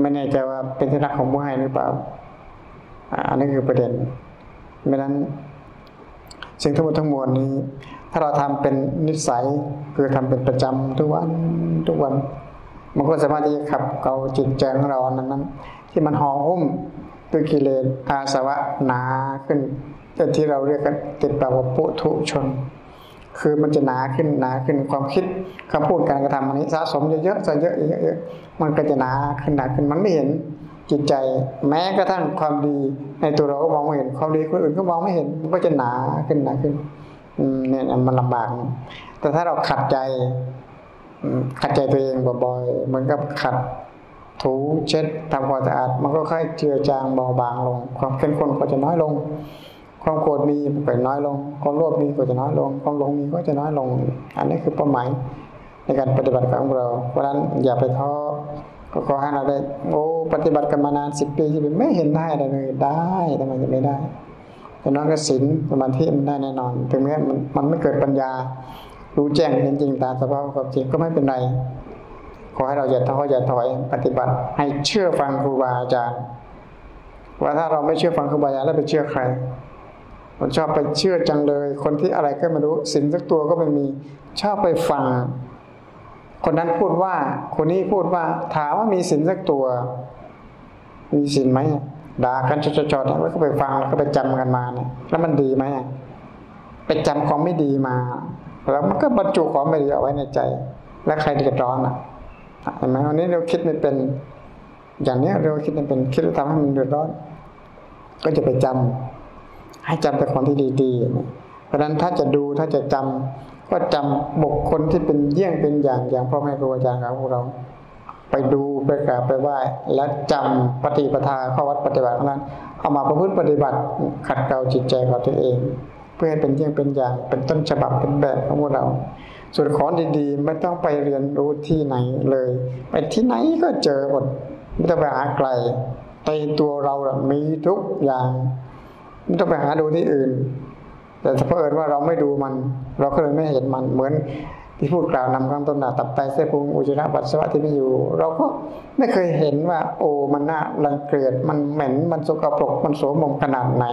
ไม่แน่ใจว่าเป็นที่รักของผู้ให้หรือเปล่า อันนี้คือประเด็นไม่นั้นสิ่งทั้งหมดทั้งมวลนี้ ถ้าเราทำเป็นนิสัยคือทำเป็นประจำทุกวันทุกวัน มันก็สามารถที่จะขับเกาจิตใจของเรานั้นนั้นที่มันห่อหุ้มด้วยกิเลสอาสวะหนาขึ้น จนที่เราเรียกกันติดแปลว่าปุถุชน คือมันจะหนาขึ้นหนาขึ้นความคิดคำพูดการกระทำอันนี้สะสมเยอะๆจะเยอะเยอะๆมันก็จะหนาขึ้นหนาขึ้นมันไม่เห็นจิตใจแม้กระทั่งความดีในตัวเราก็มองไม่เห็นความดีคนอื่นก็มองไม่เห็นมันก็จะหนาขึ้นหนาขึ้นเนี่ยมันลำบาก แต่ถ้าเราขัดใจขัดใจตัวเองบ่อยๆมือนกับขัดถูเช็ดทำความสะอาดมันก็ค่อยเจือจางเบาบางลง ความเข้มข้นก็จะน้อยลง ความโกรธมีก็น้อยลง ความโลภมีก็จะน้อยลง ความหลงมีก็จะน้อยลง อันนี้คือเป้าหมายในการปฏิบัติของเรา เพราะฉะนั้นอย่าไปท้อก็ขอให้เราได้โอ้ปฏิบัติกันมานานสิบปีที่ไม่เห็นได้เลยได้ทำไมจะไม่ได้แต่น้องก็ศีลสมาธิมันได้แน่นอน ถึงแม้มันมันไม่เกิดปัญญา รู้แจ้งเห็นจริงตามสภาพความจริงก็ไม่เป็นไรขอให้เราอย่าท้ออย่าถอยปฏิบัติ ให้เชื่อฟังครูบาอาจารย์ว่าถ้าเราไม่เชื่อฟังครูบาอาจารย์แล้วไปเชื่อใคร มันชอบไปเชื่อจังเลย คนที่อะไรก็ไม่รู้สินสักตัวก็ไม่มี ชอบไปฟัง คนนั้นพูดว่า คนนี้พูดว่า ถามว่ามีสินสักตัว มีสินไหมด่ากันจอดๆแล้วก็ไปฟังแล้วก็ไปจำกันมาเนี่ยแล้วมันดีไหมไปจำของไม่ดีมา แล้วมันก็บรรจุของไม่ดีเอาไว้ในใจ แล้วใครเดือดร้อนอะเห็นไหมวันนี้เราคิดไม่เป็น อย่างนี้เราคิดไม่เป็นคิดแล้วทำให้มันเดือดร้อน ก็จะไปจำ ให้จำแต่ของที่ดีๆ เพราะฉะนั้นถ้าจะดูถ้าจะจำก็จำบุคคลที่เป็นเยี่ยงเป็นอย่างอย่างพ่อแม่ครูอาจารย์ของพวกเรา ไปดูไปกราบไปไหว้และจำปฏิปทาข้อวัดปฏิบัตินั้น เอามาประพฤติปฏิบัติขัดเกลาจิตใจของตัวเอง เพื่อให้เป็นเยี่ยงเป็นอย่างเป็นต้นฉบับเป็นแบบของพวกเราส่วนของดีๆ ไม่ต้องไปเรียนรู้ที่ไหนเลย ไปที่ไหนก็เจอหมดไม่ต้องไปหาไกลในตัวเรามีทุกอย่าง ไม่ต้องไปหาดูที่อื่น แต่ถ้าเอิญว่าเราไม่ดูมัน เราก็เลยไม่เห็นมันเหมือนที่พูดกล่าวนำข้างต้นหนาตับไตเส้พุงอุจจาระปัสสาวะที่มีอยู่ เราก็ไม่เคยเห็นว่า โอ้มันน่ารังเกียจมันเหม็นมันสกปรกมันโสมมขนาดไหน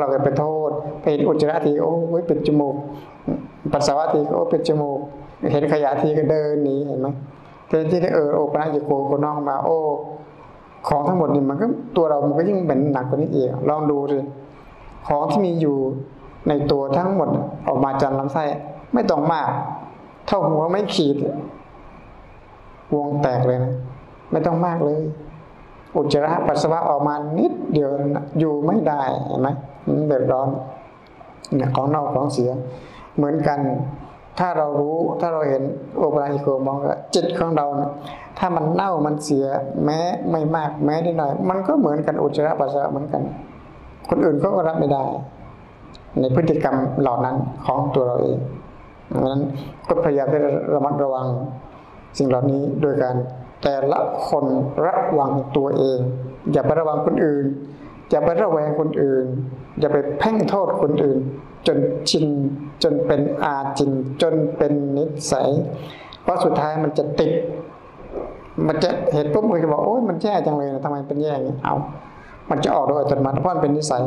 เราก็ไปโทษไปเห็นอุจจาระทีโอ้ยเป็นจมูก ปัสสาวะทีโอ้เป็นจมูก เห็นขยะทีก็เดินหนีเห็นไหมเที่ที่ได้เออโอ้ปนัญโกโกน้องมาโอ้ ของทั้งหมดนี่มันก็ตัวเรามันก็ยิ่งเหม็นหนักกว่านี้อีกลองดูสิของที่มีอยู่ในตัวทั้งหมดออกมาจากลำไส้ไม่ต้องมาก เท่าหัวไม่ขีด วงแตกเลยนะ ไม่ต้องมากเลย อุจจาระปัสสาวะออกมานิดเดียวนะอยู่ไม่ได้เห็นไหมเดือดร้อนเนี่ยของเน่าของเสีย เหมือนกัน ถ้าเรารู้ถ้าเราเห็นโอปราหิโกมองว่าจิตของเราเนี่ยถ้ามันเน่ามันเสียแม้ไม่มากแม้นิดหน่อย มันก็เหมือนกันอุจจาระปัสสาวะเหมือนกัน คนอื่นเขาก็รับไม่ได้ ในพฤติกรรมเหล่านั้นของตัวเราเองดังนั้นก็พยายามที่ระมัดระวังสิ่งเหล่านี้โดยการแต่ละคนระวังตัวเอง อย่าไประวังคนอื่น อย่าไประแวงคนอื่น อย่าไปเพ่งโทษคนอื่น จนชินจนเป็นอาจินจนเป็นนิสัย เพราะสุดท้ายมันจะติด มันจะเห็นปุ๊บมันจะบอกโอ้ยมันแย่จังเลยนะทำไมเป็นแย่อย่างนี้เอา มันจะออกโดยอัตโนมัติเพราะมันเป็นนิสัย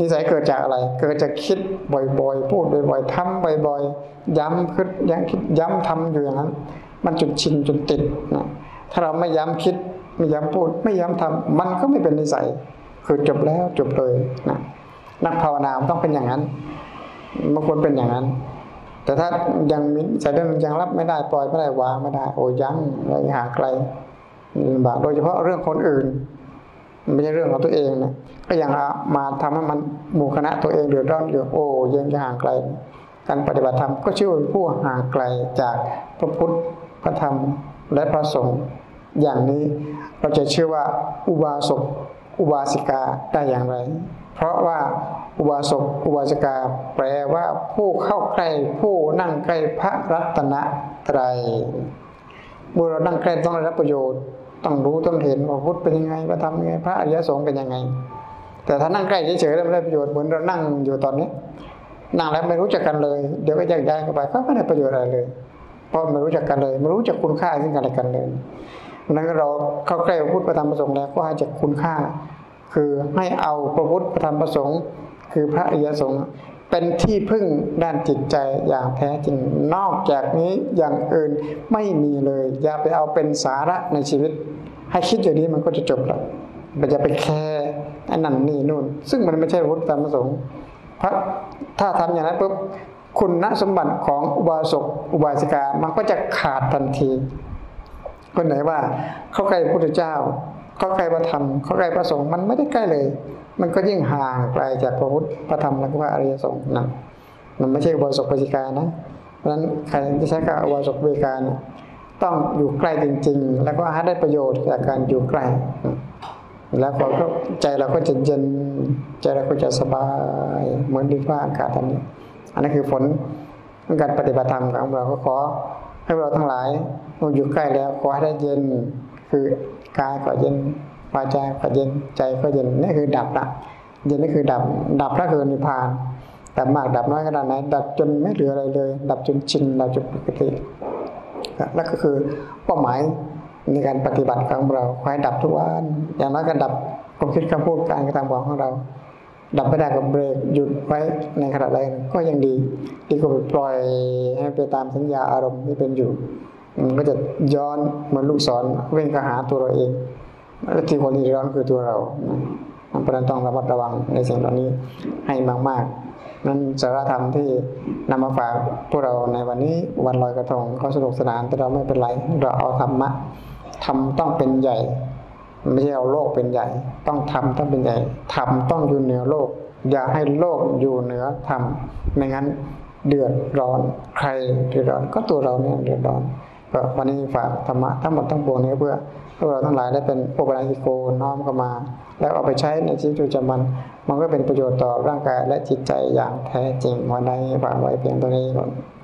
นิสัยเกิดจากอะไร เกิดจากคิดบ่อยๆ พูดบ่อยๆทำบ่อยๆ ย้ำคิดย้ำคิดย้ำทำอยู่อย่างนั้น มันจนชินจนติดนะถ้าเราไม่ย้ำคิด ไม่ย้ำพูด ไม่ย้ำทำมันก็ไม่เป็นนิสัย คือจบแล้วจบเลยนะ นักภาวนาต้องเป็นอย่างนั้นบางคนเป็นอย่างนั้น แต่ถ้ายังมิใจเรื่องยังรับไม่ได้ปล่อยไม่ได้วางไม่ได้โอ้ยังระยะห่าไกลลำบากโดยเฉพาะเรื่องคนอื่นไม่ใช่เรื่องของตัวเองนะก็ยังมาทำให้มันหมู่คณะตัวเองเดือดร้อนอยู่โอ้ยังจะห่างไกล การปฏิบัติธรรมก็ชื่อว่าผู้ห่างไกลจากพระพุทธพระธรรมและพระสงฆ์อย่างนี้เราจะเชื่อว่าอุบาสกอุบาสิกาได้อย่างไร เพราะว่าอุบาสกอุบาสิกา แปลว่าผู้เข้าใกล้ผู้นั่งใกล้พระรัตนตรัยเมื่อเรานั่งใกล้ต้องได้รับประโยชน์ ต้องรู้ต้องเห็นว่าพุทธเป็นยังไงพระธรรมยังไงพระอริยสงฆ์เป็นยังไง แต่ถ้านั่งใกล้เฉยๆแล้วไม่ได้ประโยชน์เหมือนเรานั่งอยู่ตอนนี้นั่งแล้วไม่รู้จักกันเลย เดี๋ยวก็แยกย้ายกันไปก็ไม่ได้ประโยชน์อะไรเลย เพราะไม่รู้จักกันเลยไม่รู้จักคุณค่าซึ่งกันและกันเลยดังนั้นเราเข้าใกล้พระพุทธพระธรรมพระสงฆ์แล้วก็ให้จักคุณค่า คือให้เอาพระพุทธธรรมพระสงฆ์คือพระอริยสงฆ์เป็นที่พึ่งด้านจิตใจอย่างแท้จริง นอกจากนี้อย่างอื่นไม่มีเลย อย่าไปเอาเป็นสาระในชีวิต ให้คิดอย่างนี้มันก็จะจบแล้วมันจะไปแคร์อันนั้นนี่นู่น ซึ่งมันไม่ใช่พุทธธรรมประสงค์พระถ้าทำอย่างนั้นปุ๊บคุณสมบัติของอุบาสกอุบาสิกามันก็จะขาดทันที คนไหนว่าเข้าใกล้พระพุทธเจ้า เข้าใกล้พระธรรมเข้าใกล้พระสงฆ์มันไม่ได้ใกล้เลย มันก็ยิ่งห่างไกลจากพระพุทธพระธรรมและพระอริยสงฆ์นะมันไม่ใช่อุบาสกอุบาสิกานะเพราะฉะนั้นใครที่ใช้กับอุบาสกอุบาสิกาต้องอยู่ใกล้จริง ๆ แล้วก็หาได้ประโยชน์จากการอยู่ใกล้ แล้วก็ใจเราก็จะเย็นใจเราก็จะสบายเหมือนดินฟ้าอากาศอันนี้ อันนั้นคือผลของการปฏิบัติธรรมของเราก็ขอให้เราทั้งหลายเราอยู่ใกล้แล้วขอให้ได้เย็น คือกายก็เย็นวาจาก็เย็นใจก็เย็นนี่คือดับละเย็นนี่คือดับ ดับก็คือนิพพานดับมากดับน้อยขนาดไหนดับจนไม่เหลืออะไรเลย ดับจนชินดับจนปกติแล้วก็คือเป้าหมายในการปฏิบัติของเราคอยดับทุกวันอย่างน้อยก็ดับความคิดคำพูดการกระทำของเรา ดับไม่ได้ก็เบรกหยุดไว้ในขณะใดก็ยังดีดีกว่าปล่อยให้ไปตามสัญญาอารมณ์ที่เป็นอยู่ มันก็จะย้อนเหมือนลูกศรเว่งกระหาตัวเราเองและที่คนที่ร้อนคือตัวเราเพราะนั้นต้องระมัดระวังในสิ่งเหล่านี้ให้มากๆนั้นสาระธรรมที่นำมาฝากพวกเราในวันนี้วันลอยกระทงก็สนุกสนานแต่เราไม่เป็นไรเราเอาธรรมะทำต้องเป็นใหญ่ ไม่ใช่เอาโลกเป็นใหญ่ ต้องทำต้องเป็นใหญ่ทำต้องอยู่เหนือโลก อย่าให้โลกอยู่เหนือธรรมไม่งั้นเดือดร้อนใครเดือดร้อนก็ตัวเราเนี่ยเดือดร้อน ก็วันนี้ฝากธรรมะทั้งหมดทั้งปวงนี้เพื่อพวกเราทั้งหลายได้เป็นโอปราชิโกน้อมเข้ามา แล้วเอาไปใช้ในชีวิตประจำวัน มันก็เป็นประโยชน์ต่อร่างกายและจิตใจอย่างแท้จริงวันนี้ฝากไว้เพียงตัวนี้ก่อน